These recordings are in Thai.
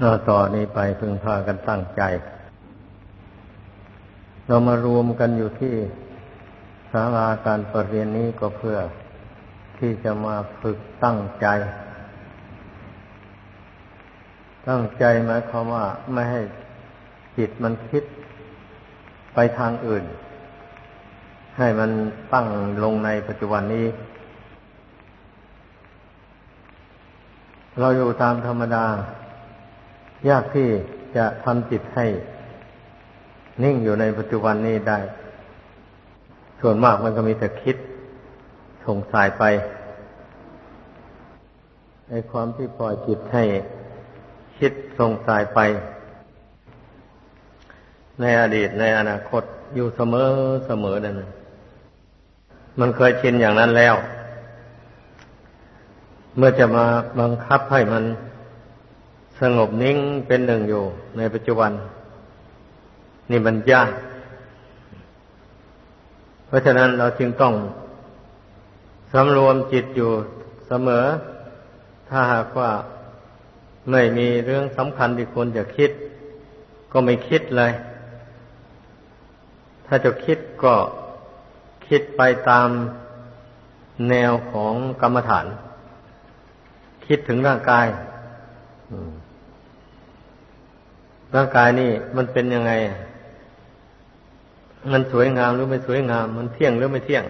เราต่อนนี้ไปพึงพากันตั้งใจ เรามารวมกันอยู่ที่ศาลาการประเรียนนี้ก็เพื่อที่จะมาฝึกตั้งใจ ตั้งใจหมายความว่าไม่ให้จิตมันคิดไปทางอื่น ให้มันตั้งลงในปัจจุบันนี้ เราอยู่ตามธรรมดา ยากที่จะทำจิตให้ นิ่งอยู่ในปัจจุบันนี้ได้ ส่วนมากมันก็มีแต่คิดส่งสายไปในความที่ปล่อยจิตให้คิดส่งสายไป ในอดีตในอนาคตอยู่เสมอเสมอนั่นมันเคยชินอย่างนั้นแล้ว เมื่อจะมาบังคับให้มัน สงบนิ่งเป็นหนึ่งอยู่ในปัจจุบัน นี่มันยาก เพราะฉะนั้นเราจึงต้องสำรวมจิตอยู่เสมอ ถ้าหากว่าไม่มีเรื่องสำคัญที่ควรจะคิด ก็ไม่คิดเลย ถ้าจะคิดก็คิดไปตามแนวของกรรมฐาน คิดถึงร่างกาย ร่างกายนี่มันเป็นยังไง มันสวยงามหรือไม่สวยงาม มันเที่ยงหรือไม่เที่ยง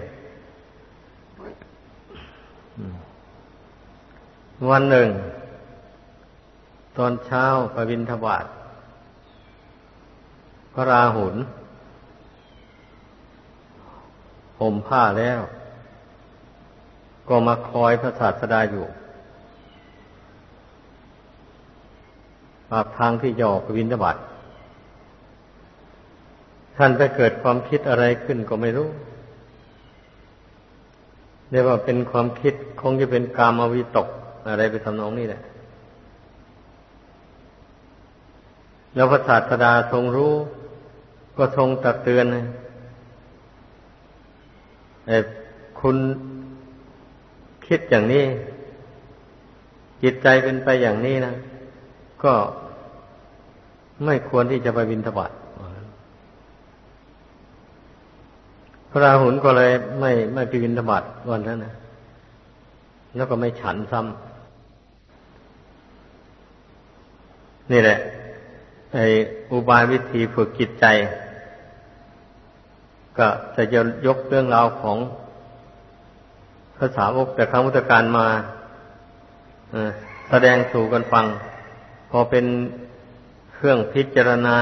วันหนึ่ง ตอนเช้าปวินทบาทพระราหุลห่มผ้าแล้ว ก็มาคอยพระศาสดาอยู่ ปากทางที่จะออกวินทบาทท่านไปเกิดความคิดอะไรขึ้นก็ไม่รู้เรียกว่าเป็นความคิดคงจะเป็นกามวิตกอะไรไปทำนองนี้แหละ แล้วพระศาสดาทรงรู้ ก็ทรงตักเตือนไอ้คุณคิดอย่างนี้ จิตใจเป็นไปอย่างนี้นะ ก็ไม่ควรที่จะไปบินทบาทพระราหุลก็เลยไม่ไม่ไปบินทบาทวันนั้นนะแล้วก็ไม่ฉันซ้ำนี่แหละ ไอ้อุบายวิธีฝึกจิตใจ ก็จะจะยกเรื่องราวของภาษาวกแต่ครั้งมุตการมาแสดงสู่กันฟัง พอเป็นเครื่องพิจารณา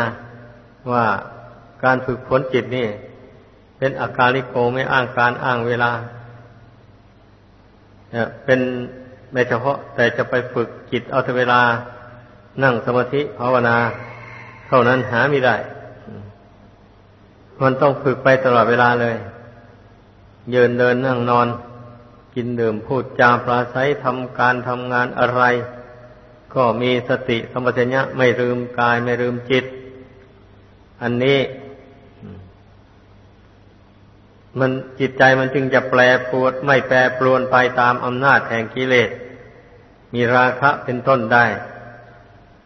ว่าการฝึกฝนจิตนี่ เป็นอาการลิโกไม่อ้างการอ้างเวลาเป็นไม่เฉพาะ แต่จะไปฝึกจิตเอาแต่เวลานั่งสมาธิภาวนา เท่านั้นหาไม่ได้ มันต้องฝึกไปตลอดเวลาเลยยืนเดินนั่งนอน กินดื่มพูดจาปราศัยทำการทำงานอะไร ก็มีสติสมัชัญญะไม่ลืมกายไม่ลืมจิต อันนี้ มันจิตใจมันจึงจะแปรปรวนไม่แปรปรวนไปตามอำนาจแห่งกิเลส มีราคะเป็นต้นได้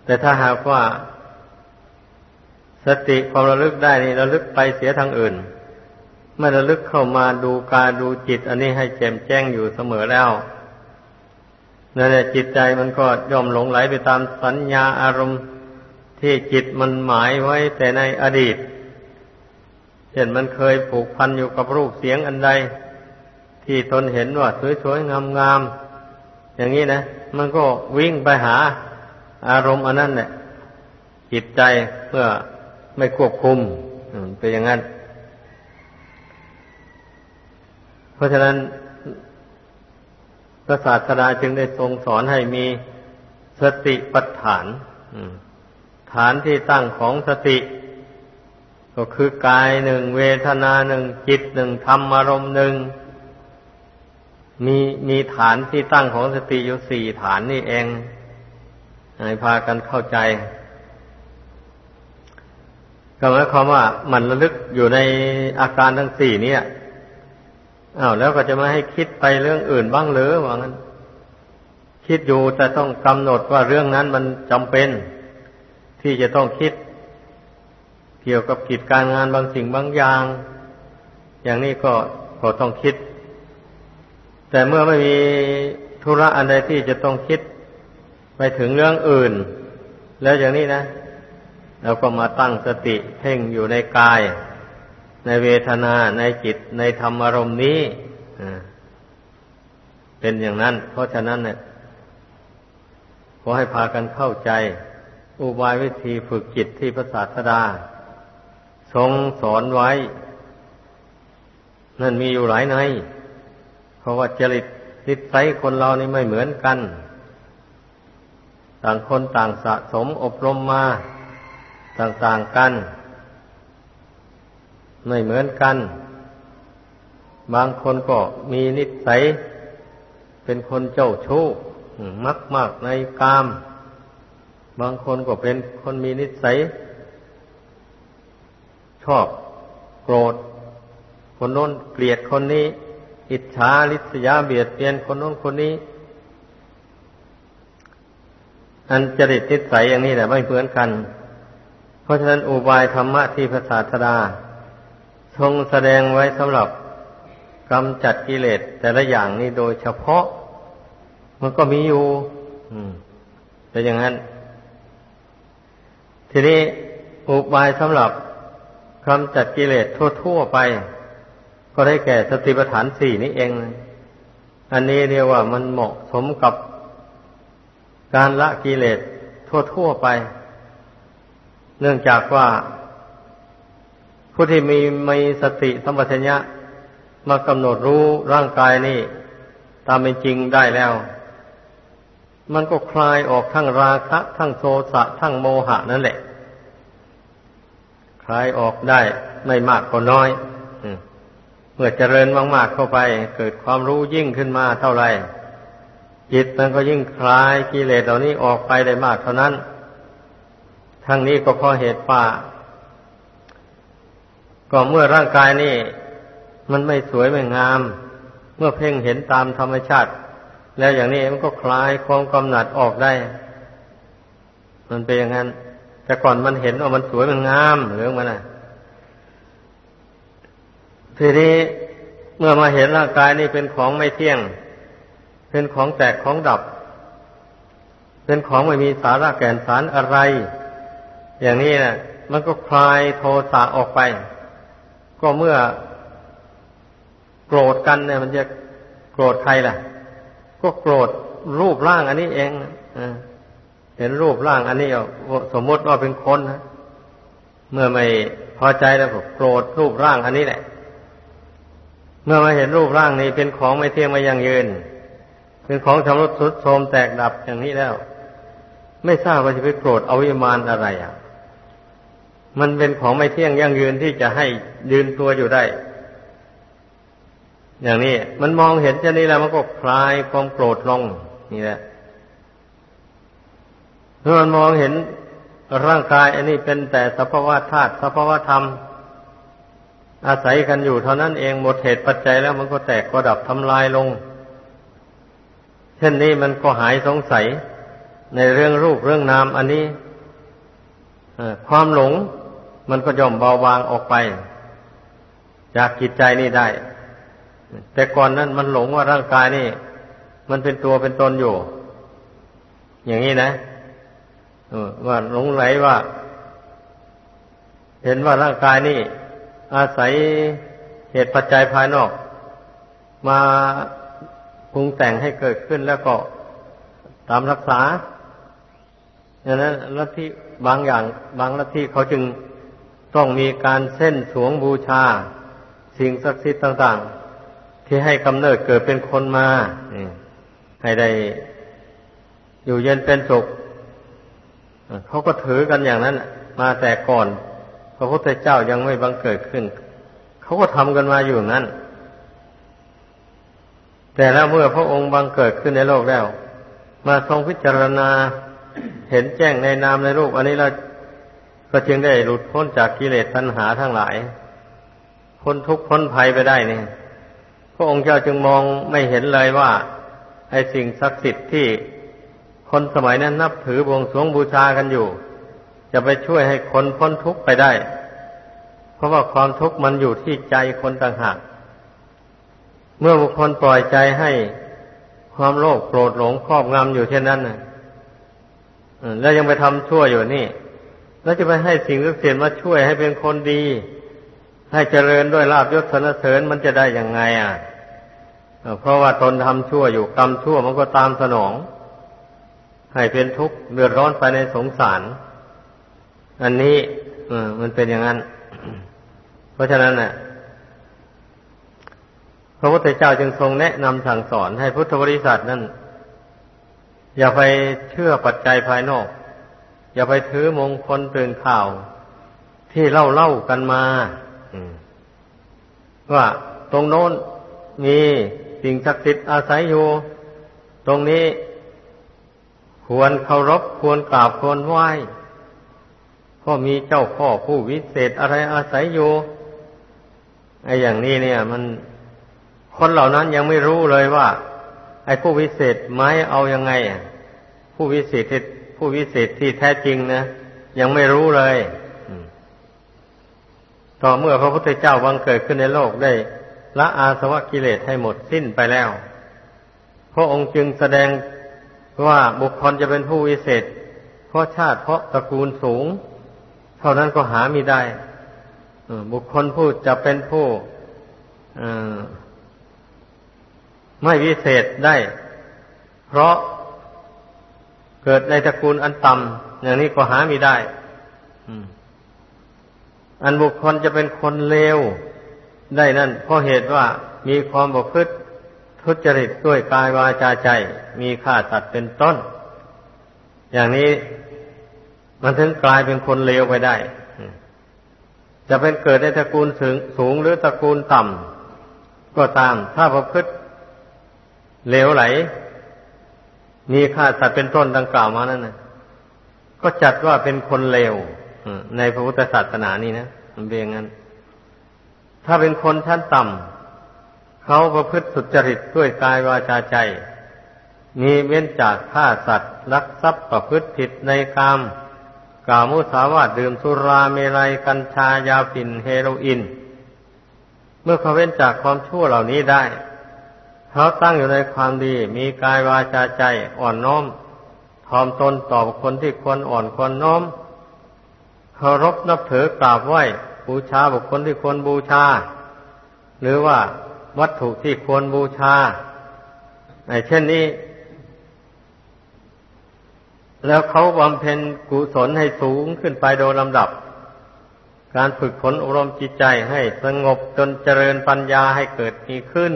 แต่ถ้าหากว่า สติความระลึกได้นี่ระลึกไปเสียทางอื่น ไม่ระลึกเข้ามาดูกายดูจิต อันนี้ให้แจ่มแจ้งอยู่เสมอแล้ว นั่นแหละจิตใจมันก็ย่อมหลงไหลไปตามสัญญาอารมณ์ที่จิตมันหมายไว้แต่ในอดีต เช่นมันเคยผูกพันอยู่กับรูปเสียงอันใด ที่ตนเห็นว่าสวยๆงามๆอย่างนี้นะ มันก็วิ่งไปหาอารมณ์อันนั้นเนี่ยจิตใจเพื่อไม่ควบคุมเป็นอย่างนั้น เพราะฉะนั้น พระศาสดาจึงได้ทรงสอนให้มีสติปัฏฐานฐานที่ตั้งของสติ ก็คือกายหนึ่งเวทนาหนึ่งจิตหนึ่งธรรมอารมณ์หนึ่งมีมีฐานที่ตั้งของสติอยู่สี่ฐานนี่เองให้พากันเข้าใจก็หมายความว่ามันระลึกอยู่ในอาการทั้งสี่นี้ อ้าวแล้วก็จะมาให้คิดไปเรื่องอื่นบ้างหรือว่างั้น คิดอยู่แต่ต้องกำหนดว่าเรื่องนั้นมันจำเป็น ที่จะต้องคิด เกี่ยวกับกิจการงานบางสิ่งบางอย่าง อย่างนี้ก็ก็ต้องคิด แต่เมื่อไม่มีธุระอันใดที่จะต้องคิดไปถึงเรื่องอื่น แล้วอย่างนี้นะเราก็มาตั้งสติเพ่งอยู่ในกาย ในเวทนาในจิตในธรรมอารมณ์นี้เป็นอย่างนั้น เพราะฉะนั้นเนี่ยขอให้พากันเข้าใจ อุบายวิธีฝึกจิตที่พระศาสดา ทรงสอนไว้ นั่นมีอยู่หลายใน เพราะว่าจริตนิสัยคนเรานี่ไม่เหมือนกัน ต่างคนต่างสะสมอบรมมา ต่างๆกัน ไม่เหมือนกัน บางคนก็มีนิสัย เป็นคนเจ้าชู้มักมากในกาม บางคนก็เป็นคนมีนิสัย ชอบโกรธ คนโน้นเกลียดคนนี้ อิจฉาริษยาเบียดเบียนคนโน้นคนนี้ อันจริตนิสัยอย่างนี้แหละไม่เหมือนกัน เพราะฉะนั้นอุบายธรรมะที่พระศาสดา ทรงแสดงไว้สำหรับกำจัดกิเลสแต่ละอย่างนี้โดยเฉพาะ มันก็มีอยู่เป็นอย่างนั้น ทีนี้อุบายสำหรับกำจัดกิเลสทั่วๆไป ก็ได้แก่สติปัฏฐานสี่นี้เอง อันนี้เรียกว่ามันเหมาะสมกับการละกิเลสทั่วๆไป เนื่องจากว่า ผู้ที่มีมีสติสัมปชัญญะมากำหนดรู้ร่างกายนี่ ตามเป็นจริงได้แล้ว มันก็คลายออกทั้งราคะ ทั้งโทสะทั้งโมหะนั่นแหละ คลายออกได้ไม่มากก็น้อยเมื่อเจริญมากๆเข้าไป เกิดความรู้ยิ่งขึ้นมาเท่าไหร่จิตมันก็ยิ่งคลายกิเลสเหล่านี้ออกไปได้มากเท่านั้น ทั้งนี้ก็เพราะเหตุว่า ก็เมื่อร่างกายนี่ มันไม่สวยไม่งาม เมื่อเพ่งเห็นตามธรรมชาติ แล้วอย่างนี้มันก็คลายความกำหนัดออกได้ มันเป็นอย่างนั้น แต่ก่อนมันเห็นว่ามันสวยมันงามเรื่องมันนะทีนี้เมื่อมาเห็นร่างกายนี่เป็นของไม่เที่ยง เป็นของแตกของดับ เป็นของไม่มีสาระแก่นสารอะไร อย่างนี้นะมันก็คลายโทสะออกไป ก็เมื่อโกรธกันเนี่ย มันจะโกรธใครล่ะ ก็โกรธรูปร่างอันนี้เองเห็นรูปร่างอันนี้สมมติว่าเป็นคนนะเมื่อไม่พอใจแล้วก็โกรธรูปร่างอันนี้แหละ เมื่อมาเห็นรูปร่างนี้เป็นของไม่เที่ยงไม่ยั่งยืน เป็นของชำรุดทรุดโทรมแตกดับอย่างนี้แล้ว ไม่ทราบว่าจะไปโกรธอวิมานอะไรอะ มันเป็นของไม่เที่ยงยั่งยืนที่จะให้ยืนตัวอยู่ได้ อย่างนี้มันมองเห็นเช่นนี้แล้วมันก็คลายความโกรธลงนี่แหละเมื่อมันมองเห็นร่างกายอันนี้เป็นแต่สภาวะธาตุสภาวะธรรม อาศัยกันอยู่เท่านั้นเองหมดเหตุปัจจัยแล้วมันก็แตกก็ดับทำลายลง เช่นนี้มันก็หายสงสัยในเรื่องรูปเรื่องนามอันนี้ความหลง มันก็ย่อมเบาบางออกไป จากจิตใจนี่ได้ แต่ก่อนนั้นมันหลงว่าร่างกายนี่ มันเป็นตัวเป็นตนอยู่ อย่างนี้นะว่าหลงไหลว่า เห็นว่าร่างกายนี่ อาศัยเหตุปัจจัยภายนอก มาปรุงแต่งให้เกิดขึ้นแล้วก็ตามรักษาอย่างนั้นลัทธิบางอย่าง บางลัทธิเขาจึง ต้องมีการเส้นสวงบูชา สิ่งศักดิ์สิทธิ์ต่าง ๆ ที่ให้กำเนิดเกิดเป็นคนมาให้ได้อยู่เย็นเป็นสุขเขาก็ถือกันอย่างนั้นมาแต่ก่อน พระพุทธเจ้ายังไม่บังเกิดขึ้น เขาก็ทำกันมาอยู่นั้น แต่แล้วเมื่อพระองค์บังเกิดขึ้นในโลกแล้ว มาทรงพิจารณาเห็นแจ้งในนามในรูป อันนี้เรา ก็จึงได้หลุดพ้นจากกิเลสตัณหาทั้งหลาย พ้นทุกข์พ้นภัยไปได้นี่พระองค์เจ้าจึงมองไม่เห็นเลยว่าไอ้สิ่งศักดิ์สิทธิ์ที่คนสมัยนั้นนับถือบวงสรวงบูชากันอยู่ จะไปช่วยให้คนพ้นทุกข์ไปได้ เพราะว่าความทุกข์มันอยู่ที่ใจคนต่างหากเมื่อบุคคลปล่อยใจให้ความโลภโกรธหลงครอบงำอยู่เช่นนั้นนะแล้วยังไปทำชั่วอยู่นี่ แล้วจะไปให้สิ่งศักดิ์สิทธิ์มาช่วยให้เป็นคนดี ให้เจริญด้วยลาบยศสนเสริญมันจะได้อย่างไง อะเพราะว่าตนทำชั่วอยู่กรรมชั่วมันก็ตามสนอง ให้เป็นทุกข์เดือดร้อนไปในสงสาร อันนี้มันเป็นอย่างนั้น เพราะฉะนั้นน่ะพระพุทธเจ้าจึงทรงแนะนำสั่งสอนให้พุทธบริษัทนั้นอย่าไปเชื่อปัจจัยภายนอก อย่าไปถือมงคลตื่นข่าว ที่เล่าเล่ากันมาว่าตรงโน้นมีสิ่งศักดิ์สิทธิ์อาศัยอยู่ ตรงนี้ควรเคารพควรกราบควรไหว้เพราะมีเจ้าพ่อผู้วิเศษอะไรอาศัยอยู่ไอ้อย่างนี้เนี่ย มันคนเหล่านั้นยังไม่รู้เลยว่า ไอ้ผู้วิเศษไม้เอายังไง ผู้วิเศษ ผู้วิเศษที่แท้จริงนะยังไม่รู้เลยต่อเมื่อพระพุทธเจ้าวังเกิดขึ้นในโลกได้ละอาสวะกิเลสให้หมดสิ้นไปแล้ว พระองค์จึงแสดงว่าบุคคลจะเป็นผู้วิเศษ เพราะชาติเพราะตระกูลสูง เท่านั้นก็หาไม่ได้บุคคลผู้จะเป็นผู้ไม่วิเศษได้ เพราะ เกิดในตระกูลอันต่ำอย่างนี้ก็หาไม่ได้อันบุคคลจะเป็นคนเลวได้นั่นเพราะเหตุว่ามีความบกพฤติทุจริตด้วยกายวาจาใจ มีฆ่าสัตว์เป็นต้น อย่างนี้มันถึงกลายเป็นคนเลวไปได้ จะเป็นเกิดในตระกูลสูงสูงหรือตระกูลต่ำก็ตามถ้าประพฤติเลวไหล มีฆ่าสัตว์เป็นต้นดังกล่าวมานั่นนะก็จัดว่าเป็นคนเลวในพระพุทธศาสนานี่นะมันเป็นอย่างนั้น ถ้าเป็นคนชั้นต่ำเขาประพฤติสุจริตด้วยกายวาจาใจ มีเว้นจากฆ่าสัตว์ลักทรัพย์ประพฤติผิดในกามกล่าวมุสาวาทดื่มสุราเมลัยกัญชายาฝิ่นเฮโรอีนเมื่อเขาเว้นจากความชั่วเหล่านี้ได้ เขาตั้งอยู่ในความดี มีกายวาจาใจอ่อนน้อมทอมตนต่อคนที่ควรอ่อนควรน้อมเคารพนับถือกราบไหว้บูชาบุคคลที่ควรบูชา หรือว่าวัตถุที่ควรบูชาไอ้เช่นนี้ แล้วเขาบำเพ็ญกุศลให้สูงขึ้นไปโดยลำดับ การฝึกฝนอบรมจิตใจให้สงบจนเจริญปัญญาให้เกิดมีขึ้น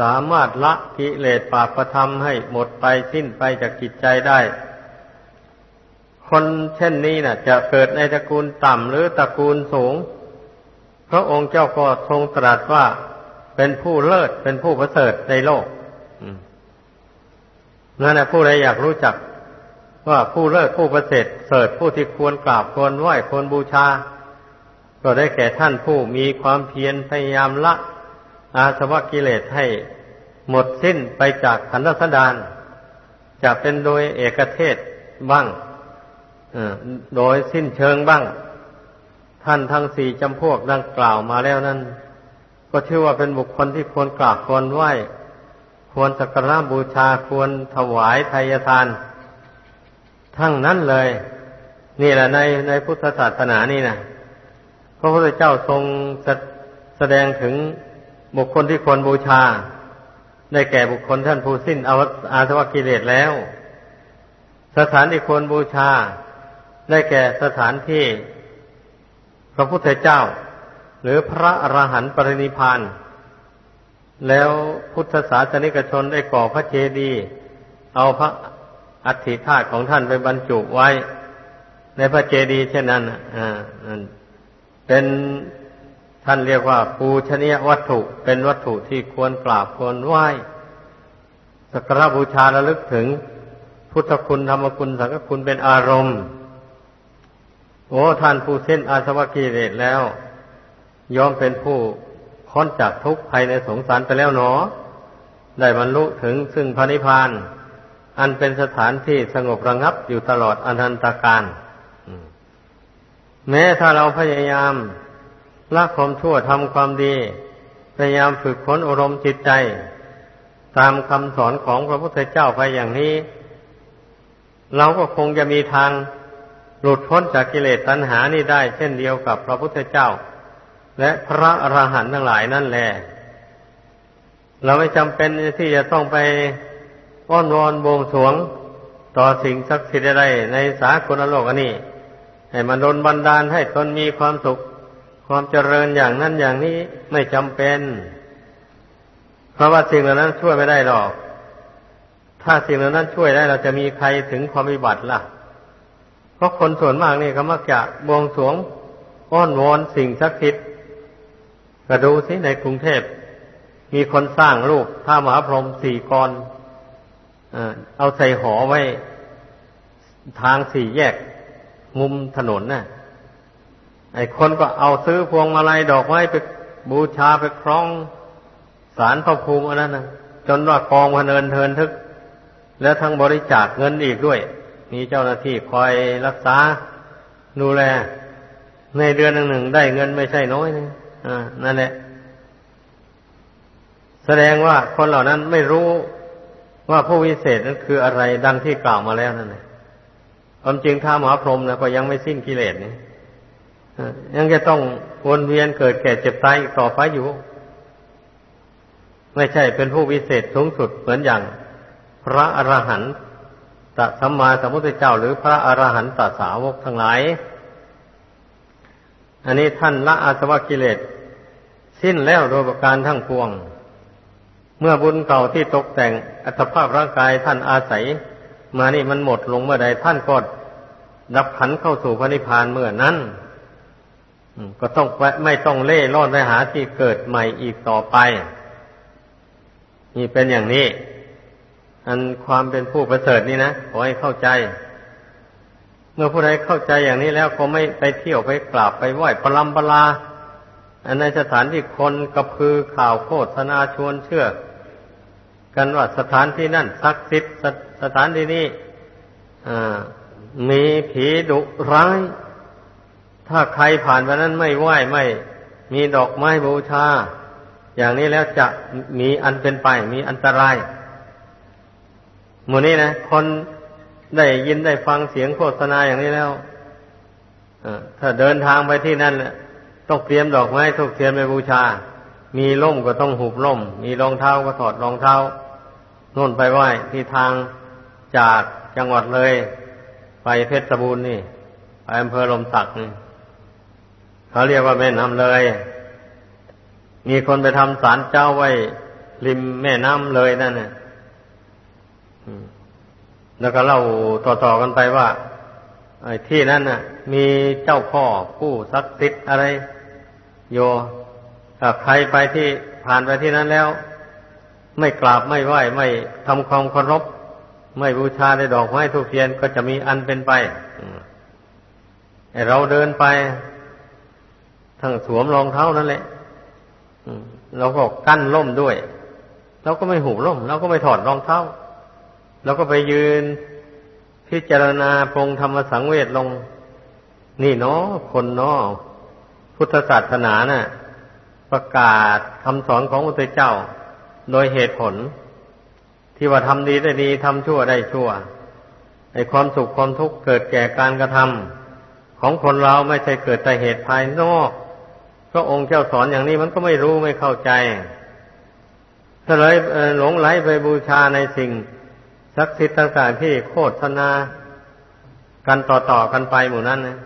สามารถละกิเลสปาประธรรมให้หมดไปสิ้นไปจากจิตใจได้ คนเช่นนี้นะ่ะ จะเกิดในตระกูลต่ำหรือตระกูลสูง พระองค์เจ้าก็ทรงตรัสว่าเป็นผู้เลิศเป็นผู้ประเสริฐในโลกนั่นแหละผู้ใดอยากรู้จัก ว่าผู้เลิศผู้ประเสริฐเสริฐผู้ที่ควรกราบควรไหว้ควรบูชา ก็ได้แก่ท่านผู้มีความเพียรพยายามละ อาสวะกิเลสให้หมดสิ้นไปจากขันธสันดานจะเป็นโดยเอกเทศบ้างโดยสิ้นเชิงบ้าง ท่านทั้งสี่จำพวกดังกล่าวมาแล้วนั้น ก็ชื่อว่าเป็นบุคคลที่ควรกราบควรไหว้ ควรสักการะบูชาควรถวายทายทาน ทั้งนั้นเลย นี่แหละในในพุทธศาสนานี่นะพระพุทธเจ้าทรงแสดงถึง บุคคลที่ควรบูชา ได้แก่บุคคลท่านผู้สิ้นอาสวะกิเลสแล้ว สถานที่ควรบูชา ได้แก่สถานที่พระพุทธเจ้า หรือพระอรหันต์ปรินิพาน แล้วพุทธศาสนิกชนได้ก่อพระเจดีย์เอาพระอัฐิธาตุของท่านไปบรรจุไว้ ในพระเจดีย์เช่นนั้นอ่าเป็น ท่านเรียกว่าปูชนียวัตถุเป็นวัตถุที่ควรกราบควรไหว้สักการบูชาระลึกถึง พุทธคุณธรรมคุณสังฆคุณเป็นอารมณ์ โอ้ท่านผู้เส้นอาสวะกิเลสแล้ว ยอมเป็นผู้พ้นจากทุกข์ภายในสงสารไปแล้วหนอ ได้บรรลุถึงซึ่งพระนิพพาน อันเป็นสถานที่สงบระงับอยู่ตลอดอนันตการแม้ถ้าเราพยายาม ละความชั่วทำความดี พยายามฝึกฝนอารมณ์จิตใจ ตามคำสอนของพระพุทธเจ้าไปอย่างนี้ เราก็คงจะมีทางหลุดพ้นจากกิเลสตัณหานี่ได้ เช่นเดียวกับพระพุทธเจ้า และพระอรหันต์ทั้งหลายนั่นแหละเราไม่จำเป็นที่จะต้องไปอ้อนวอนบวงสวงต่อสิ่งศักดิ์สิทธิ์ใดในสากลโลกอันนี้ ให้มันดนบันดาลให้ตนมีความสุข ความเจริญอย่างนั้นอย่างนี้ไม่จำเป็น เพราะว่าสิ่งเหล่านั้นช่วยไม่ได้หรอก ถ้าสิ่งเหล่านั้นช่วยได้เราจะมีใครถึงความวิบัติล่ะ เพราะคนส่วนมากนี่เขามักจะบวงสวงอ้อนวอนสิ่งศักดิ์สิทธิ์ก็ดูสิในกรุงเทพมีคนสร้างรูปท่ามหาพรหมสี่กรเอาใส่หอไว้ ทางสี่แยก มุมถนนน่ะ ไอ้คนก็เอาซื้อพวงมาลัยดอกไม้ไปบูชาไปคล้องสารพระภูมิอันนั้นนะจนว่ากองพเนินเทินทึก แล้วทั้งบริจาคเงินอีกด้วย มีเจ้าหน้าที่คอยรักษาดูแล ในเดือนหนึ่งได้เงินไม่ใช่น้อยนะอ่านั่นแหละ แสดงว่าคนเหล่านั้นไม่รู้ว่าผู้วิเศษนั้นคืออะไรดังที่กล่าวมาแล้วนั่นเองความจริงถ้ามหาพรหมนะก็ยังไม่สิ้นกิเลสนี่ ยังจะต้องวนเวียนเกิดแก่เจ็บตายต่อไปอยู่ ไม่ใช่เป็นผู้วิเศษสูงสุดเหมือนอย่าง พระอรหันตสัมมาสัมพุทธเจ้า หรือพระอรหันตสาวกทั้งหลาย อันนี้ท่านละอาสวะกิเลสสิ้นแล้วโดยประการทั้งปวง เมื่อบุญเก่าที่ตกแต่งอัตภาพร่างกายท่านอาศัย มานี่มันหมดลงเมื่อใดท่านก็ดับขันเข้าสู่พระนิพพานเมื่อนั้น ก็ต้องไม่ต้องเล่ร่อนไปหาที่เกิดใหม่อีกต่อไป นี่เป็นอย่างนี้ อันความเป็นผู้ประเสริฐนี่นะขอให้เข้าใจ เมื่อผู้ใดเข้าใจอย่างนี้แล้วก็ไม่ไปเที่ยวไปกราบไปไหว้ปลัมปลาอันในสถานที่คนกระพือข่าวโฆษณาชวนเชื่อ กันว่าสถานที่นั่นศักดิ์สิทธิ์สถานที่นี้มีผีดุร้าย ถ้าใครผ่านไปนั้นไม่ไหว้ไม่ มีดอกไม้บูชา อย่างนี้แล้วจะมีอันเป็นไป มีอันตรายหมู่นี้นะคนได้ยินได้ฟังเสียงโฆษณาอย่างนี้แล้วถ้าเดินทางไปที่นั่นต้องเตรียมดอกไม้ทุกเทียนไปบูชา มีล่มก็ต้องหุบล่ม มีรองเท้าก็ถอดรองเท้าน่นไปไหว้ที่ทางจากจังหวัดเลย ไปเพชรบูรณ์นี่ ไปอำเภอลมสักนี่ เขาเรียกว่าแม่น้ำเลย มีคนไปทำศาลเจ้าไว้ ริมแม่น้ำเลยนั่นเนี่ยแล้วก็เล่าต่อๆกันไปว่าไอ้ที่นั่นน่ะ มีเจ้าพ่อผู้ศักดิ์สิทธิ์อะไร โยถ้าใครไปที่ผ่านไปที่นั้นแล้ว ไม่กราบไม่ไหว้ไม่ทำความเคารพไม่บูชาในดอกไม้ทุกเทียนก็จะมีอันเป็นไปเราเดินไป ทั้งสวมรองเท้านั่นแหละเราก็กั้นล่มด้วยเราก็ไม่หูล่มเราก็ไม่ถอดรองเท้าเราก็ไปยืนพิจารณาพงธรรมสังเวชลง นี่เนาะคนเนาะพุทธศาสนานะ่ะ ประกาศคำสอนของพระพุทธเจ้า โดยเหตุผล ที่ว่าทำดีได้ดีทำชั่วได้ชั่วไอ้ความสุขความทุกข์เกิดแก่การกระทำของคนเราไม่ใช่เกิดแต่เหตุภายนอก พระองค์เจ้าสอนอย่างนี้มันก็ไม่รู้ไม่เข้าใจถ้าเลยหลงไหลไปบูชาในสิ่งศักดิ์สิทธิ์ต่างๆที่โคตรนากันต่อๆกันไปหมู่นั้นนะ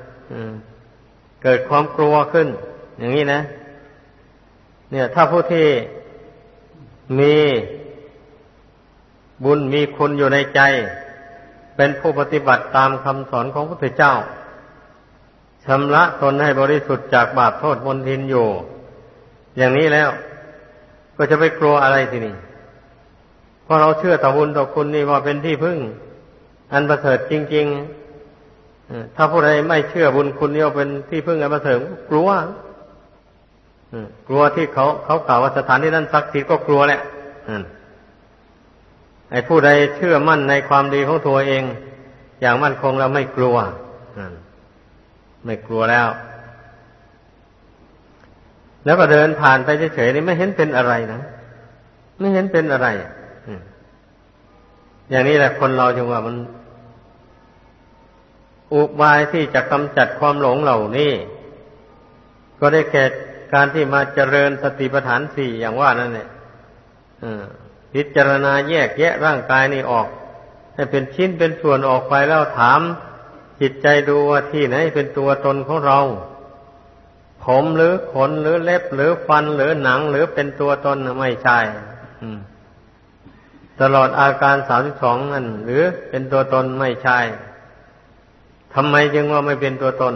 เกิดความกลัวขึ้น อย่างนี้นะ เนี่ย ถ้าผู้ที่มีบุญมีคุณอยู่ในใจ เป็นผู้ปฏิบัติตามคำสอนของพระพุทธเจ้า ชำระตนให้บริสุทธิ์จากบาปโทษมนทินอยู่ อย่างนี้แล้ว ก็จะไปกลัวอะไรทีนี้เพราะเราเชื่อต่อบุญต่อคุณนี่ว่าเป็นที่พึ่ง อันประเสริฐจริง ๆ ถ้าผู้ใดไม่เชื่อบุญคุณนี่ว่าเป็นที่พึ่งอันประเสริฐกลัวกลัวที่เขาเขากล่าวว่าสถานที่นั้นศักดิ์สิทธิ์ก็กลัวแหละไอ้ผู้ใดเชื่อมั่นในความดีของตัวเอง อย่างมั่นคงแล้วไม่กลัว ไม่กลัวแล้ว แล้วก็เดินผ่านไปเฉยๆนี่ไม่เห็นเป็นอะไรนะไม่เห็นเป็นอะไรอย่างนี้แหละคนเราจึงว่ามัน อุบายที่จะกำจัดความหลงเหล่านี้ก็ได้แก่การที่มาเจริญสติปัฏฐานสี่อย่างว่านั่นแหละพิจารณาแยกแยะร่างกายนี้ออก ให้เป็นชิ้นเป็นส่วนออกไปแล้วถาม จิตใจดูว่าที่ไหนเป็นตัวตนของเรา ผมหรือขนหรือเล็บหรือฟันหรือหนังหรือเป็นตัวตนไม่ใช่ตลอดอาการสามสิบสองนั่นหรือเป็นตัวตนไม่ใช่ทำไมจึงว่าไม่เป็นตัวตน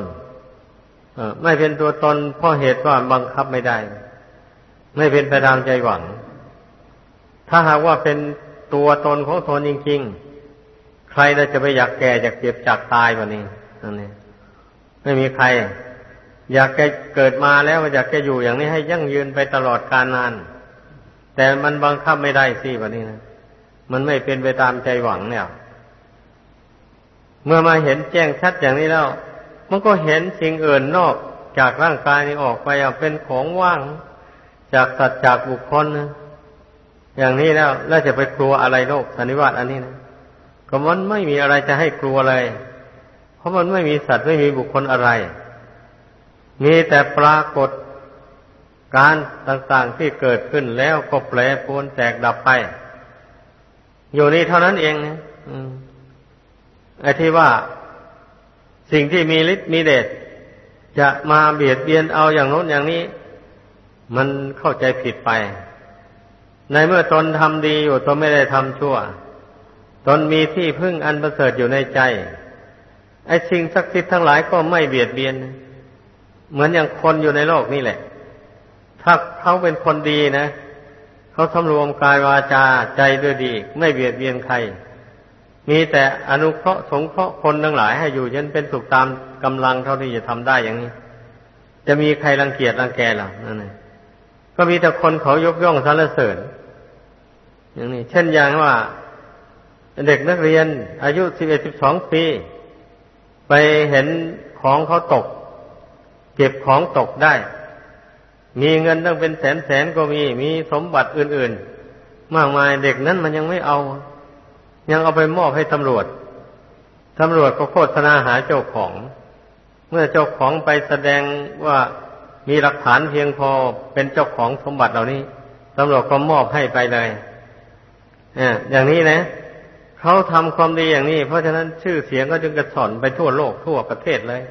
ไม่เป็นตัวตนเพราะเหตุว่าบังคับไม่ได้ ไม่เป็นไปตามใจหวัง ถ้าหากว่าเป็นตัวตนของตนจริง ๆ ใครจะไปอยากแก่อยากเจ็บจากตายกว่านี้นั่นเองไม่มีใคร อยากแกเกิดมาแล้วอยากแกอยู่อย่างนี้ให้ยั่งยืนไปตลอดกาลนาน แต่มันบังคับไม่ได้สิวันนี้นะมันไม่เป็นไปตามใจหวังเนี่ย เมื่อมาเห็นแจ้งชัดอย่างนี้แล้ว มันก็เห็นสิ่งอื่นนอกจากร่างกายนี้ออกไปเป็นของว่าง จากสัตว์จากบุคคลนะอย่างนี้แล้วแล้วจะไปกลัวอะไรโลกสันนิวาตอันนี้นะ ก็มันไม่มีอะไรจะให้กลัวเลย เพราะมันไม่มีสัตว์ไม่มีบุคคลอะไร มีแต่ปรากฏการต่างๆที่เกิดขึ้นแล้วก็แปรปรวนแตกดับไป อยู่นี่เท่านั้นเองนะไอ้ที่ว่าสิ่งที่มีฤทธิ์มีเดชจะมาเบียดเบียนเอาอย่างโน้นอย่างนี้ มันเข้าใจผิดไป ในเมื่อตนทำดีอยู่ตนไม่ได้ทำชั่ว ตนมีที่พึ่งอันประเสริฐอยู่ในใจไอ้สิ่งศักดิ์สิทธิ์ทั้งหลายก็ไม่เบียดเบียน เหมือนอย่างคนอยู่ในโลกนี่แหละ ถ้าเขาเป็นคนดีนะเขาสำรวมกายวาจาใจด้วยดี ไม่เบียดเบียนใคร มีแต่อนุเคราะห์สงเคราะห์คนทั้งหลายให้อยู่ยันเป็นสุขตามกำลังเท่าที่จะทำได้อย่างนี้ จะมีใครรังเกียจรังแกหรอนั่นเองก็มีแต่คนเขายกย่องสรรเสริญอย่างนี้ เช่นอย่างว่า เด็กนักเรียน อายุสิบเอ็ดสิบสองปี ไปเห็นของเขาตก เก็บของตกได้ มีเงินตั้งเป็นแสนแสนก็มี มีสมบัติอื่น ๆ มากมายเด็กนั้นมันยังไม่เอา ยังเอาไปมอบให้ตำรวจตำรวจก็โฆษณาหาเจ้าของ เมื่อเจ้าของไปแสดงว่ามีหลักฐานเพียงพอเป็นเจ้าของสมบัติเหล่านี้ตำรวจก็มอบให้ไปเลย อย่างนี้นะ เขาทำความดีอย่างนี้ เพราะฉะนั้นชื่อเสียงก็จึงกระสอนไปทั่วโลกทั่วประเทศเลย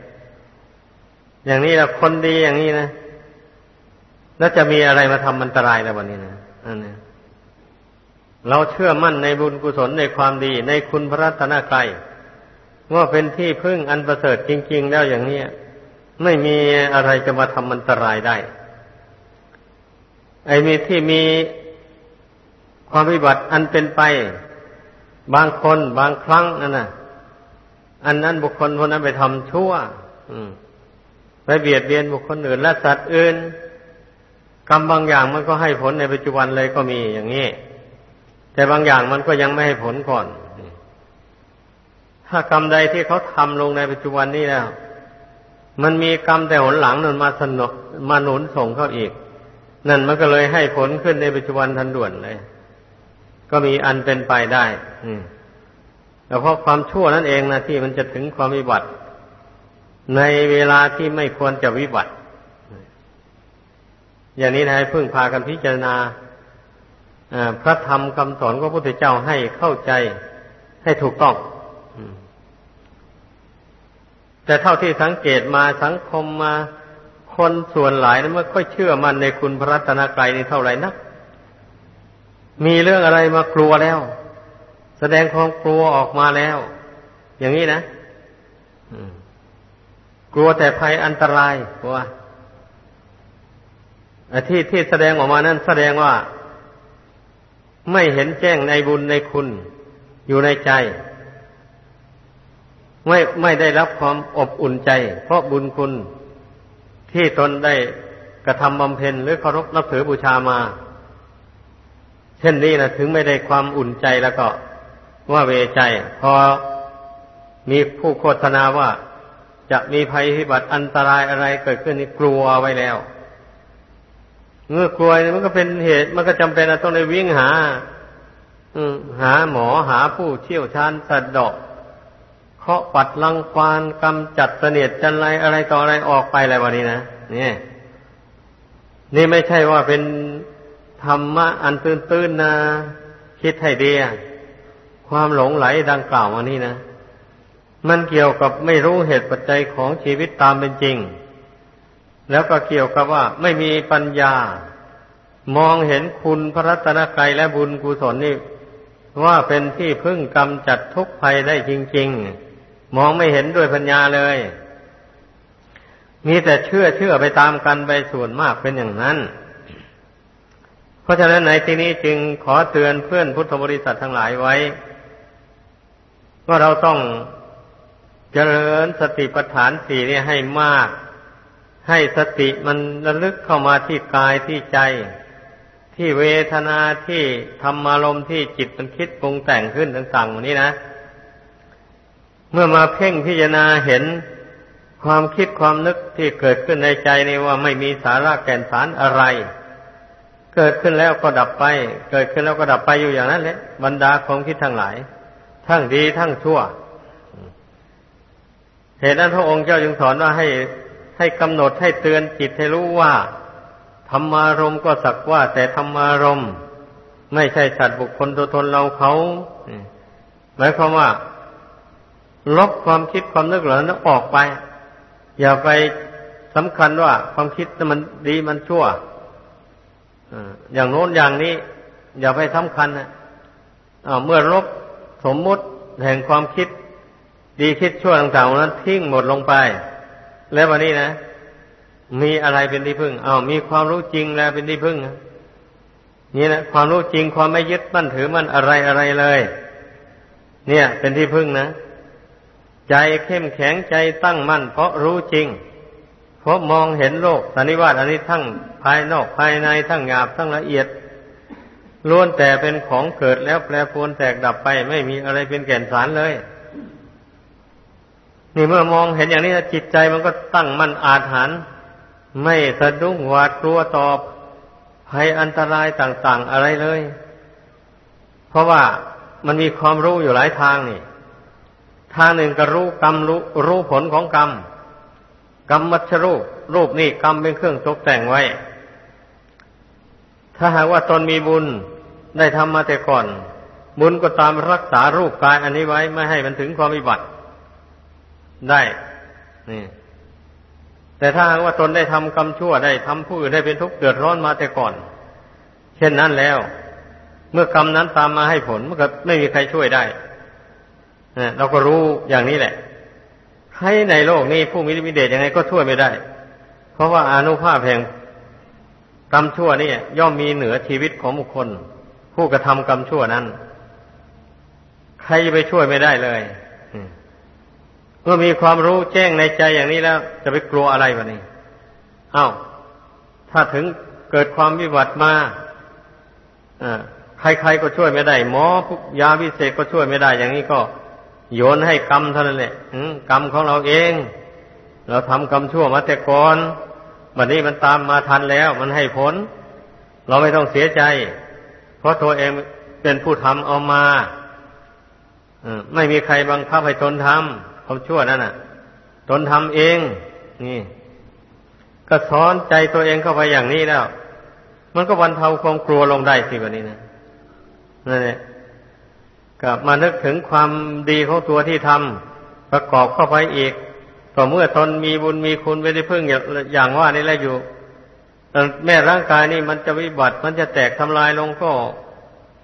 อย่างนี้แหละคนดีอย่างนี้นะแล้วจะมีอะไรมาทำอันตรายแล้ววันนี้นะอันนี้เราเชื่อมั่นในบุญกุศลในความดี ในคุณพระรัตนกรัยว่าเป็นที่พึ่งอันประเสริฐจริง ๆ แล้วอย่างนี้ไม่มีอะไรจะมาทำอันตรายได้ ไอ้มีที่มีความวิบัติอันเป็นไป บางคนบางครั้งนั่นน่ะ อันนั้นบุคคลคนนั้นไปทำชั่วไปเบียดเบียนบุคคลอื่นและสัตว์อื่นกรรมบางอย่างมันก็ให้ผลในปัจจุบันเลยก็มีอย่างนี้แต่บางอย่างมันก็ยังไม่ให้ผลก่อน ถ้ากรรมใดที่เขาทำลงในปัจจุบันนี้แล้ว มันมีกรรมแต่หนหลังนั่นมาสนมาหนุนส่งเข้าอีก นั่นมันก็เลยให้ผลขึ้นในปัจจุบันทันด่วนเลย ก็มีอันเป็นไปได้แต่เพราะความชั่วนั่นเองนะที่มันจะถึงความวิบัติ ในเวลาที่ไม่ควรจะวิบัติ อย่างนี้นะให้พึ่งพากันพิจารณาพระธรรมคำสอนของพระพุทธเจ้าให้เข้าใจให้ถูกต้องแต่เท่าที่สังเกตมาสังคมมาคนส่วนหลายนั้นไม่ค่อยเชื่อมันในคุณพระรัตนกรัยนี่เท่าไหร่นัก มีเรื่องอะไรมากลัวแล้ว แสดงความกลัวออกมาแล้ว อย่างนี้นะกลัวแต่ภัยอันตรายกลัวที่ที่แสดงออกมานั้นแสดงว่า ไม่เห็นแจ้งในบุญในคุณอยู่ในใจ ไม่ไม่ได้รับความอบอุ่นใจ เพราะบุญคุณที่ตนได้กระทำบำเพ็ญหรือเคารพนับถือบูชามา เช่นนี้นะถึงไม่ได้ความอุ่นใจแล้วก็ว่าเวใจ พอมีผู้โฆษณาว่าจะมีภัยพิบัติอันตรายอะไรเกิดขึ้นนี่กลัวไว้แล้ว เมื่อกลัวมันก็เป็นเหตุ มันก็จำเป็นต้องได้วิ่งหาหาหมอหาผู้เชี่ยวชาญสัตว์ดอกเคาะปัดลังควานกำจัดเสนียดจันไรอะไรต่ออะไรออกไปอะไรวันนี้นะนี่นี่ไม่ใช่ว่าเป็น ธรรมะอันตื้นๆนะคิดให้ดีความหลงไหลดังกล่าวมานี้นะ มันเกี่ยวกับไม่รู้เหตุปัจจัยของชีวิตตามเป็นจริง แล้วก็เกี่ยวกับว่าไม่มีปัญญา มองเห็นคุณพระรัตนกรัยและบุญกุศลนี่ว่าเป็นที่พึ่งกรรมจัดทุกภัยได้จริง ๆ มองไม่เห็นด้วยปัญญาเลย มีแต่เชื่อเชื่อไปตามกันไปส่วนมากเป็นอย่างนั้น ราะฉะนั้นในที่นี้จึงขอเตือนเพื่อนพุทธบริษัททั้งหลายไว้ ว่าเราต้องเจริญสติปัฏฐานสี่นี่ให้มาก ให้สติมันระลึกเข้ามาที่กายที่ใจ ที่เวทนาที่ธรรมารมที่จิตมันคิดปรุงแต่งขึ้นต่างๆนี้นะ เมื่อมาเพ่งพิจารณาเห็นความคิดความนึกที่เกิดขึ้นในใจนี่ว่าไม่มีสาระแก่นสารอะไร เกิดขึ้นแล้วก็ดับไป เกิดขึ้นแล้วก็ดับไปอยู่อย่างนั้นแหละบรรดาความคิดทั้งหลาย ทั้งดีทั้งชั่ว เหตุนั้นพระองค์เจ้าจึงสอนว่าให้ให้กำหนดให้เตือนจิตให้รู้ว่าธรรมารมก็สักว่า แต่ธรรมารมไม่ใช่สัตว์บุคคลตัวตนเราเขาหมายความว่า ลบความคิดความนึกเหล่านั้นออกไป อย่าไปสำคัญว่าความคิดมันดีมันชั่ว อย่างโน้นอย่างนี้ อย่าไปสำคัญนะเมื่อลบสมมุติแห่งความคิด ดีคิดชั่วต่างๆนั้นทิ้งหมดลงไป แล้ววันนี้นะ มีอะไรเป็นที่พึ่งอ้าวมีความรู้จริงแล้วเป็นที่พึ่งนี่นะความรู้จริงความไม่ยึดมั่นถือมันอะไรอะไรเลย เนี่ย เป็นที่พึ่งนะใจเข้มแข็งใจตั้งมั่นเพราะรู้จริง เพราะมองเห็นโลกสันนิวาตอันนี้ทั้งภายนอกภายในทั้งหยาบทั้งละเอียดล้วนแต่เป็นของเกิดแล้วแปรปรวนแตกดับไป ไม่มีอะไรเป็นแก่นสารเลย นี่เมื่อมองเห็นอย่างนี้จิตใจมันก็ตั้งมั่นอาถรรพ์ไม่สะดุ้งหวาดกลัวตอบภัยอันตรายต่างๆอะไรเลย เพราะว่ามันมีความรู้อยู่หลายทางนี่ ทางหนึ่งก็รู้กรรมรู้รู้ผลของกรรม กรรมมัชรูป รูปนี่กรรมเป็นเครื่องตกแต่งไว้ ถ้าหากว่าตนมีบุญได้ทำมาแต่ก่อน บุญก็ตามรักษารูปกายอันนี้ไว้ไม่ให้มันถึงความวิบัติได้นี่แต่ถ้าหากว่าตนได้ทำกรรมชั่วได้ทำผู้อื่นได้เป็นทุกข์เดือดร้อนมาแต่ก่อน เช่นนั้นแล้ว เมื่อกรรมนั้นตามมาให้ผลมันก็ไม่มีใครช่วยได้เราก็รู้อย่างนี้แหละ ใครในโลกนี้ผู้มีวิเดชยังไงก็ช่วยไม่ได้ เพราะว่าอนุภาพแห่งกรรมชั่วนี่ย่อมมีเหนือชีวิตของบุคคล ผู้กระทำกรรมชั่วนั้น ใครไปช่วยไม่ได้เลยเมื่อมีความรู้แจ้งในใจอย่างนี้แล้ว จะไปกลัวอะไรวะนี่เอา้า ถ้าถึงเกิดความวิบัติมาใครๆก็ช่วยไม่ได้ หมอยาวิเศษก็ช่วยไม่ได้ อย่างนี้ก็ โยนให้กรรมเท่านั้นแหละกรรมของเราเอง เราทำกรรมชั่วมาแต่ก่อนวันนี้มันตามมาทันแล้ว มันให้ผล เราไม่ต้องเสียใจ เพราะตัวเองเป็นผู้ทำเอามาไม่มีใครบังคับให้ตนทำความชั่วนั่นน่ะ ตนทำเอง นี่ ก็สอนใจตัวเองเข้าไปอย่างนี้แล้ว มันก็บรรเทาความกลัวลงได้สิวันนี้นะนั่นแหละ กลับมานึกถึงความดีของตัวที่ทำประกอบเข้าไปอีกต่อเมื่อตนมีบุญมีคุณไปได้พึ่งอย่างว่านี่แหละอยู่แม่ร่างกายนี่มันจะวิบัติมันจะแตกทำลายลงก็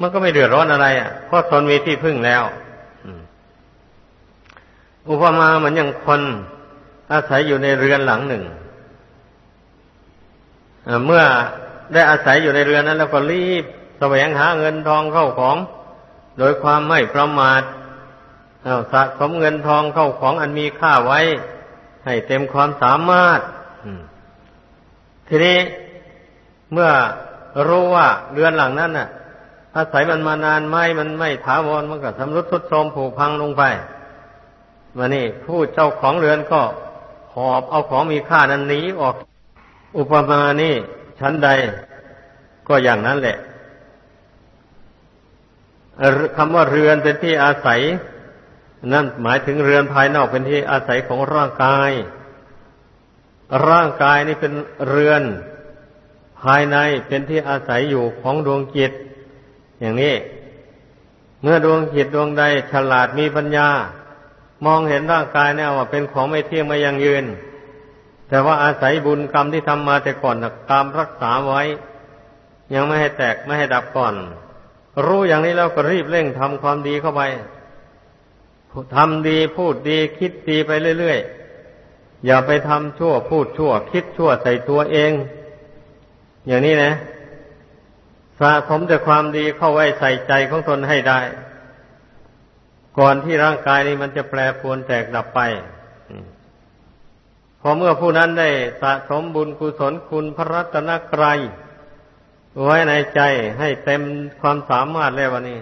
มันก็ไม่เดือดร้อนอะไรอะเพราะตนมีที่พึ่งแล้วอุปมาเหมือนอย่างคนอาศัยอยู่ในเรือนหลังหนึ่งเมื่อได้อาศัยอยู่ในเรือนนั้น แล้วก็รีบแสวงหาเงินทองเข้าของ โดยความไม่ประมาทสะสมเงินทองเข้าของอันมีค่าไว้ ให้เต็มความสามารถทีนี้เมื่อรู้ว่าเรือนหลังนั้นน่ะ อาศัยมันมานานไม่มันไม่ถาวรมันก็สำรุดทุดโทรมผุพังลงไปมานี่ผู้เจ้าของเรือนก็หอบเอาของมีค่านั้นหนีออก อุปมานี่ชั้นใด ก็อย่างนั้นแหละ คำว่าเรือนเป็นที่อาศัย นั่นหมายถึงเรือนภายนอกเป็นที่อาศัยของร่างกาย ร่างกายนี่เป็นเรือนภายในเป็นที่อาศัยอยู่ของดวงจิต อย่างนี้ เมื่อดวงจิตดวงใดฉลาดมีปัญญา มองเห็นร่างกายเนี่ยว่าเป็นของไม่เที่ยงไม่ยังยืน แต่ว่าอาศัยบุญกรรมที่ทำมาแต่ก่อนตามรักษาไว้ ยังไม่ให้แตกไม่ให้ดับก่อน รู้อย่างนี้แล้วก็รีบเร่งทำความดีเข้าไปทำดีพูดดีคิดดีไปเรื่อยๆ อย่าไปทำชั่วพูดชั่ว คิดชั่วใส่ตัวเอง อย่างนี้นะสะสมแต่ความดีเข้าไว้ใส่ใจของตนให้ได้ ก่อนที่ร่างกายนี้มันจะแปรปรวนแตกดับไปพอเมื่อผู้นั้นได้สะสมบุญกุศลคุณพระรัตนกรัย ไว้ในใจให้เต็มความสามารถแล้ววันนี้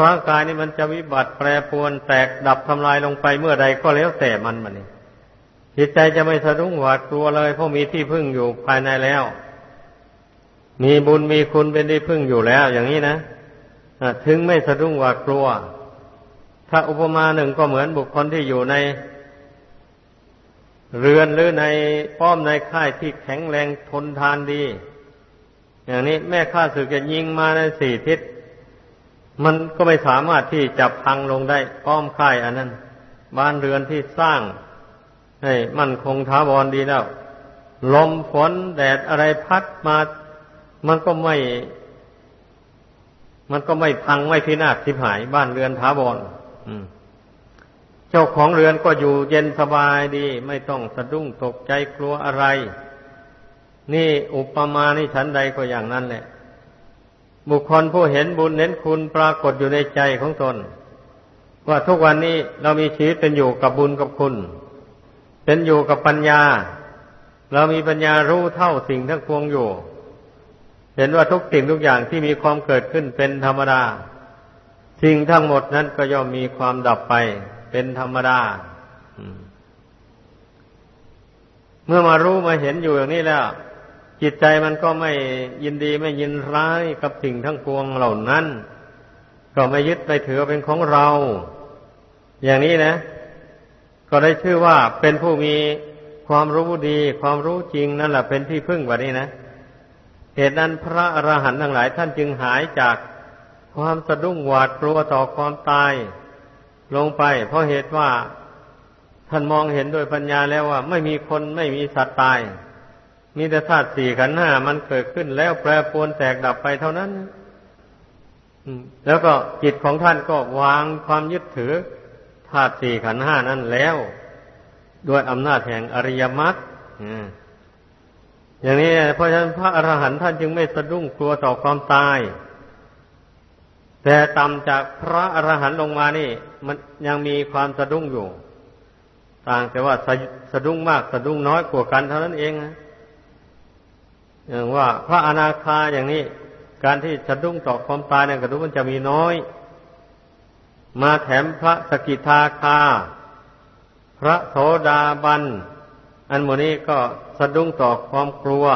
ร่างกายนี้มันจะวิบัติแปรปรวนแตกดับทำลายลงไปเมื่อใดก็แล้วแต่มันมันนี่จิตใจจะไม่สะดุ้งหวาดกลัวเลยเพราะมีที่พึ่งอยู่ภายในแล้ว มีบุญมีคุณเป็นที่พึ่งอยู่แล้ว อย่างนี้นะถึงไม่สะดุ้งหวาดกลัว ถ้าอุปมาหนึ่งก็เหมือนบุคคลที่อยู่ใน เรือนหรือในป้อมในค่ายที่แข็งแรงทนทานดี อย่างนี้แม่ข้าศึกจะยิงมาในสี่ทิศ มันก็ไม่สามารถที่จะพังลงได้ป้อมค่ายอันนั้น บ้านเรือนที่สร้าง ให้มันคงท้าวรดีแล้ว ลมฝนแดดอะไรพัดมา มันก็ไม่ มันก็ไม่พังไม่พินาศทิพหาย บ้านเรือนท้าวรเจ้าของเรือนก็อยู่เย็นสบายดี ไม่ต้องสะดุ้งตกใจกลัวอะไร นี่อุปมานี่ฉันใดก็อย่างนั้นแหละ บุคคลผู้เห็นบุญเห็นคุณปรากฏอยู่ในใจของตน ว่าทุกวันนี้เรามีชีวิตเป็นอยู่กับบุญกับคุณ เป็นอยู่กับปัญญา เรามีปัญญารู้เท่าสิ่งทั้งปวงอยู่ เห็นว่าทุกสิ่งทุกอย่างที่มีความเกิดขึ้นเป็นธรรมดา สิ่งทั้งหมดนั้นก็ย่อมมีความดับไปเป็นธรรมดาเมื่อมารู้มาเห็นอยู่อย่างนี้แล้ว จิตใจมันก็ไม่ยินดีไม่ยินร้ายกับสิ่งทั้งปวงเหล่านั้น ก็ไม่ยึดไปถือเป็นของเรา อย่างนี้นะ ก็ได้ชื่อว่าเป็นผู้มีความรู้ดี ความรู้จริงนั่นแหละเป็นที่พึ่งแบบนี้นะเหตุนั้นพระอรหันต์ทั้งหลายท่านจึงหายจากความสะดุ้งหวาดกลัวต่อความตาย ลงไป เพราะเหตุว่าท่านมองเห็นด้วยปัญญาแล้วว่า ไม่มีคนไม่มีสัตว์ตาย มีแต่ธาตุสี่ขันห้ามันเกิดขึ้นแล้วแปรปรวนแตกดับไปเท่านั้นแล้วก็จิตของท่านก็วางความยึดถือธาตุสี่ขันห้านั้นแล้วด้วยอำนาจแห่งอริยมรรคอย่างนี้เพราะฉะนั้นพระอรหันต์ท่านจึงไม่สะดุ้งกลัวต่อความตาย แต่ต่ำจากพระอรหันต์ลงมานี่ มันยังมีความสะดุ้งอยู่ ต่างแต่ว่าสะสะดุ้งมากสะดุ้งน้อยกว่ากันเท่านั้นเองนะ อย่างว่าพระอนาคาอย่างนี้ การที่สะดุ้งต่อความตายเนี่ยกระดูมันจะมีน้อย มาแถมพระสกิทาคา พระโสดาบัน อันโมนี้ก็สะดุ้งต่อความกลัว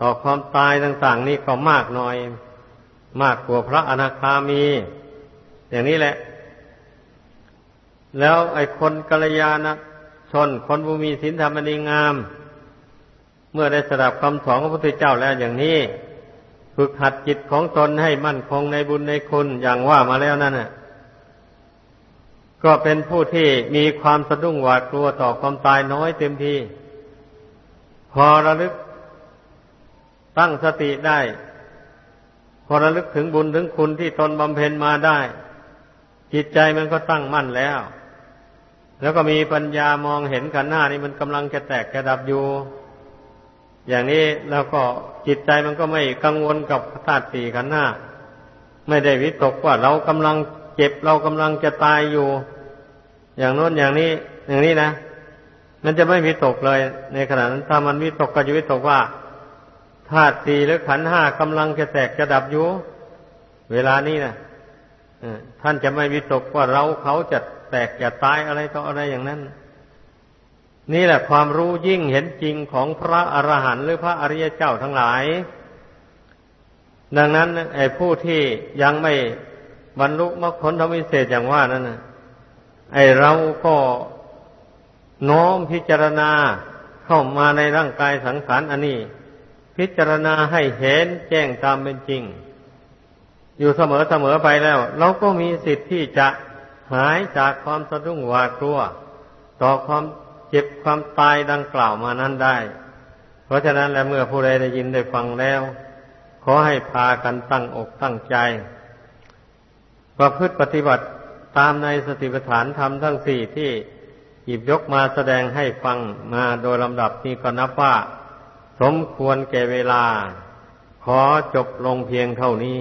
ต่อความตายต่าง ๆ นี่ก็มากหน่อย มากกว่าพระอนาคามี อย่างนี้แหละ แล้วไอ้คนกัลยาณชนคนบูมีศีลธรรมนีงาม เมื่อได้สดับคำสอนของพระพุทธเจ้าแล้วอย่างนี้ ฝึกหัดจิตของตนให้มั่นคงในบุญในคุณอย่างว่ามาแล้วนั่นน่ะ ก็เป็นผู้ที่มีความสะดุ้งหวาดกลัวต่อความตายน้อยเต็มทีพอระลึกตั้งสติได้ พอระลึกถึงบุญถึงคุณที่ตนบำเพ็ญมาได้ จิตใจมันก็ตั้งมั่นแล้ว แล้วก็มีปัญญามองเห็นขันหน้านี่มันกำลังจะแตกกระดับอยู่ อย่างนี้แล้วก็จิตใจมันก็ไม่กังวลกับธาตุสี่ขันธ์ห้าไม่ได้วิตกว่าเรากำลังเจ็บเรากำลังจะตายอยู่ อย่างโน้นอย่างนี้ อย่างนี้นะมันจะไม่วิตกเลย ในขณะนั้นถ้ามันวิตกก็จะวิตกว่าธาตุสี่หรือขันธ์ห้ากำลังจะแตกจะดับอยู่ เวลานี้นะท่านจะไม่วิตกว่าเราเขาจะแตกจะตายอะไรต่ออะไรอย่างนั้น นี่แหละความรู้ยิ่งเห็นจริงของพระอรหันต์หรือพระอริยเจ้าทั้งหลาย ดังนั้นไอ้ผู้ที่ยังไม่บรรลุมรรคผลธรรมวิเศษอย่างว่านั้นไอ้เราก็น้อมพิจารณาเข้ามาในร่างกายสังขารอันนี้ พิจารณาให้เห็นแจ้งตามเป็นจริง อยู่เสมอเสมอไปแล้ว เราก็มีสิทธิ์ที่จะหายจากความสะดุ้งหวาดกลัว ต่อความ เจ็บความตายดังกล่าวมานั้นได้ เพราะฉะนั้นแล้วเมื่อผู้ใดได้ยินได้ฟังแล้ว ขอให้พากันตั้งอกตั้งใจ ประพฤติปฏิบัติตามในสติปัฏฐานธรรมทั้งสี่ที่หยิบยกมาแสดงให้ฟังมาโดยลำดับนี้ก็นับว่า สมควรแก่เวลา ขอจบลงเพียงเท่านี้